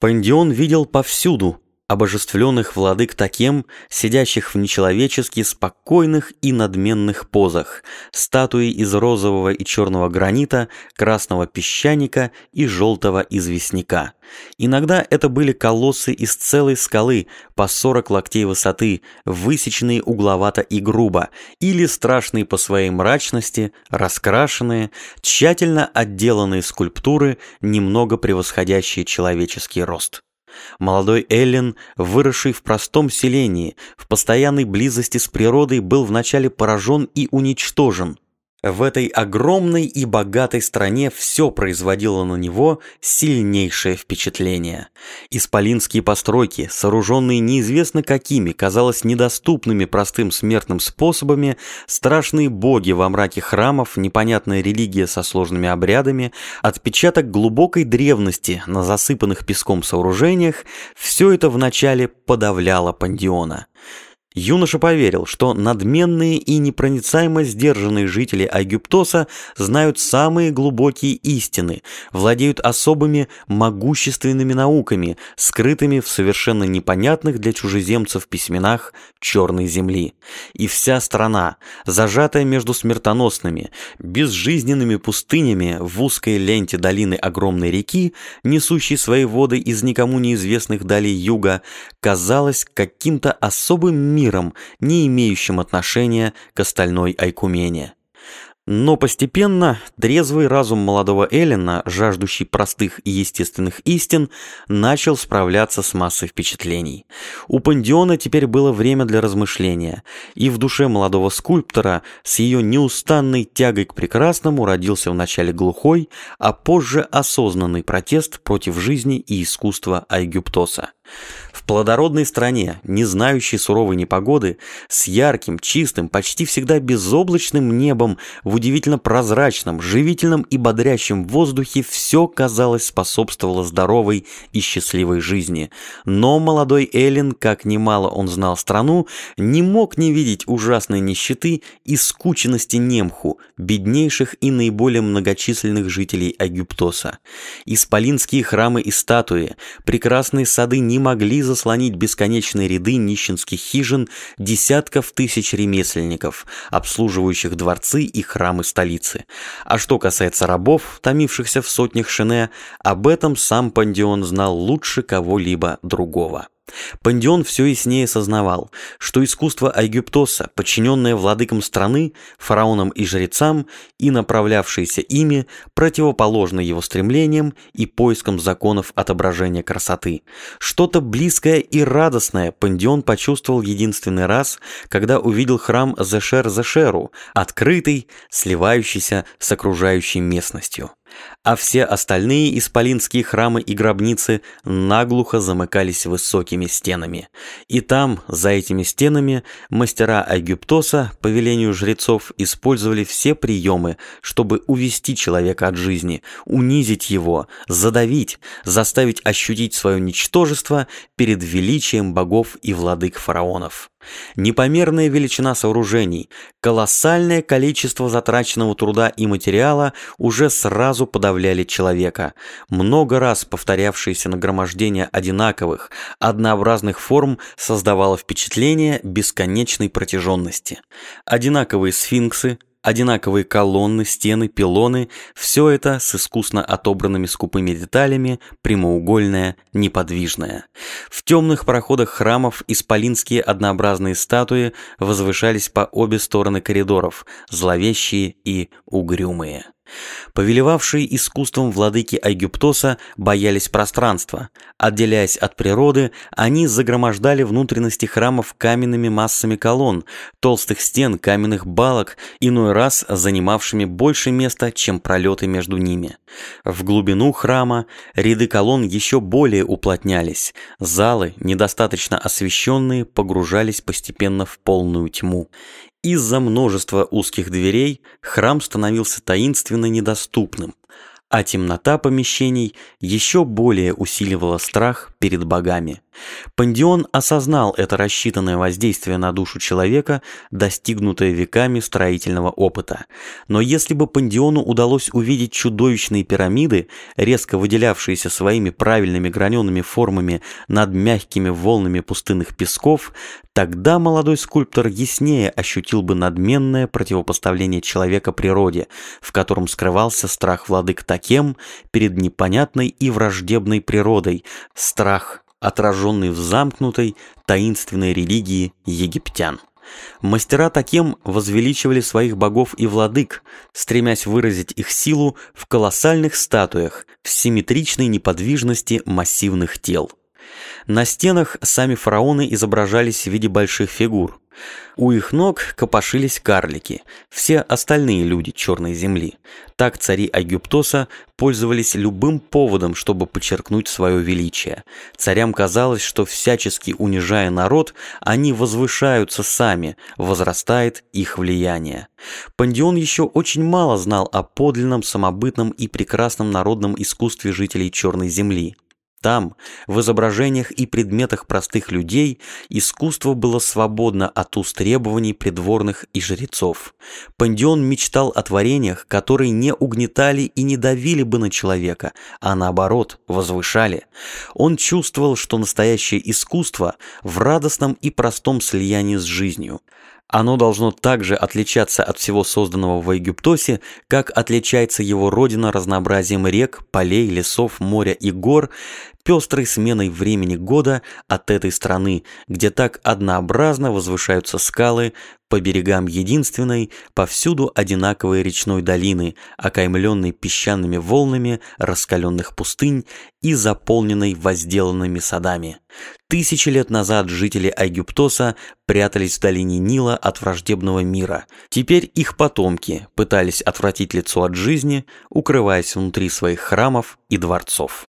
Пандион видел повсюду обожествленных владык таким, сидящих в нечеловечески спокойных и надменных позах, статуи из розового и черного гранита, красного песчаника и желтого известняка. Иногда это были колоссы из целой скалы по 40 локтей высоты, высеченные угловато и грубо, или страшные по своей мрачности, раскрашенные, тщательно отделанные скульптуры, немного превосходящие человеческий рост. Молодой Эллен, выросший в простом селении, в постоянной близости с природой, был вначале поражен и уничтожен – в этой огромной и богатой стране все производило на него сильнейшее впечатление. Исполинские постройки, сооруженные неизвестно какими, казалось недоступными простым смертным способами, страшные боги во мраке храмов, непонятная религия со сложными обрядами, отпечаток глубокой древности на засыпанных песком сооружениях – все это вначале подавляло Пандиона. Юноша поверил, что надменные и непроницаемо сдержанные жители Агюптоса знают самые глубокие истины, владеют особыми могущественными науками, скрытыми в совершенно непонятных для чужеземцев письменах Черной Земли. И вся страна, зажатая между смертоносными, безжизненными пустынями в узкой ленте долины огромной реки, несущей свои воды из никому неизвестных далей юга, казалась каким-то особым миром, не имеющим отношения к остальной Айкумене. Но постепенно трезвый разум молодого Эллина, жаждущий простых и естественных истин, начал справляться с массой впечатлений. У Пандиона теперь было время для размышления, и в душе молодого скульптора с ее неустанной тягой к прекрасному родился вначале глухой, а позже осознанный протест против жизни и искусства Айгюптоса. В плодородной стране, не знающей суровой непогоды, с ярким, чистым, почти всегда безоблачным небом, в удивительно прозрачном, живительном и бодрящем воздухе все, казалось, способствовало здоровой и счастливой жизни. Но молодой Эллен, как немало он знал страну, не мог не видеть ужасной нищеты и скученности немху, беднейших и наиболее многочисленных жителей Агюптоса. Исполинские храмы и статуи, прекрасные сады не могли заслонить бесконечные ряды нищенских хижин десятков тысяч ремесленников, обслуживающих дворцы и храмы столицы. А что касается рабов, томившихся в сотнях шине, об этом сам Пандион знал лучше кого-либо другого. Пандион все яснее сознавал, что искусство Айгюптоса, подчиненное владыкам страны, фараонам и жрецам и направлявшееся ими, противоположно его стремлениям и поискам законов отображения красоты. Что-то близкое и радостное Пандион почувствовал единственный раз, когда увидел храм Зешер-Зешеру, открытый, сливающийся с окружающей местностью а все остальные исполинские храмы и гробницы наглухо замыкались высокими стенами. И там, за этими стенами, мастера Агюптоса, по велению жрецов, использовали все приемы, чтобы увести человека от жизни, унизить его, задавить, заставить ощутить свое ничтожество перед величием богов и владык фараонов. Непомерная величина сооружений, колоссальное количество затраченного труда и материала уже сразу подавляли человека. Много раз повторявшееся нагромождение одинаковых, однообразных форм создавало впечатление бесконечной протяженности. Одинаковые сфинксы, одинаковые колонны, стены, пилоны – все это с искусно отобранными скупыми деталями, прямоугольное, неподвижное. В темных проходах храмов исполинские однообразные статуи возвышались по обе стороны коридоров, зловещие и угрюмые. Повелевавшие искусством владыки Айгюптоса боялись пространства. Отделяясь от природы, они загромождали внутренности храмов каменными массами колонн, толстых стен, каменных балок, иной раз занимавшими больше места, чем пролеты между ними. В глубину храма ряды колонн еще более уплотнялись, залы, недостаточно освещенные, погружались постепенно в полную тьму. Из-за множества узких дверей храм становился таинственно недоступным. а темнота помещений еще более усиливала страх перед богами. Пандион осознал это рассчитанное воздействие на душу человека, достигнутое веками строительного опыта. Но если бы Пандиону удалось увидеть чудовищные пирамиды, резко выделявшиеся своими правильными гранеными формами над мягкими волнами пустынных песков, тогда молодой скульптор яснее ощутил бы надменное противопоставление человека природе, в котором скрывался страх владык таким перед непонятной и враждебной природой, страх отраженный в замкнутой, таинственной религии египтян. Мастера таким возвеличивали своих богов и владык, стремясь выразить их силу в колоссальных статуях, в симметричной неподвижности массивных тел. На стенах сами фараоны изображались в виде больших фигур. У их ног копошились карлики, все остальные люди Черной земли. Так цари Агюптоса пользовались любым поводом, чтобы подчеркнуть свое величие. Царям казалось, что всячески унижая народ, они возвышаются сами, возрастает их влияние. Пандион еще очень мало знал о подлинном, самобытном и прекрасном народном искусстве жителей Черной земли. Там, в изображениях и предметах простых людей, искусство было свободно от уст требований придворных и жрецов. Пандион мечтал о творениях, которые не угнетали и не давили бы на человека, а наоборот, возвышали. Он чувствовал, что настоящее искусство в радостном и простом слиянии с жизнью. Оно должно также отличаться от всего созданного в Египтосе, как отличается его родина разнообразием рек, полей, лесов, моря и гор, пестрой сменой времени года от этой страны, где так однообразно возвышаются скалы, по берегам единственной, повсюду одинаковой речной долины, окаймленной песчаными волнами раскаленных пустынь и заполненной возделанными садами. Тысячи лет назад жители Айгюптоса прятались в долине Нила от враждебного мира. Теперь их потомки пытались отвратить лицо от жизни, укрываясь внутри своих храмов и дворцов.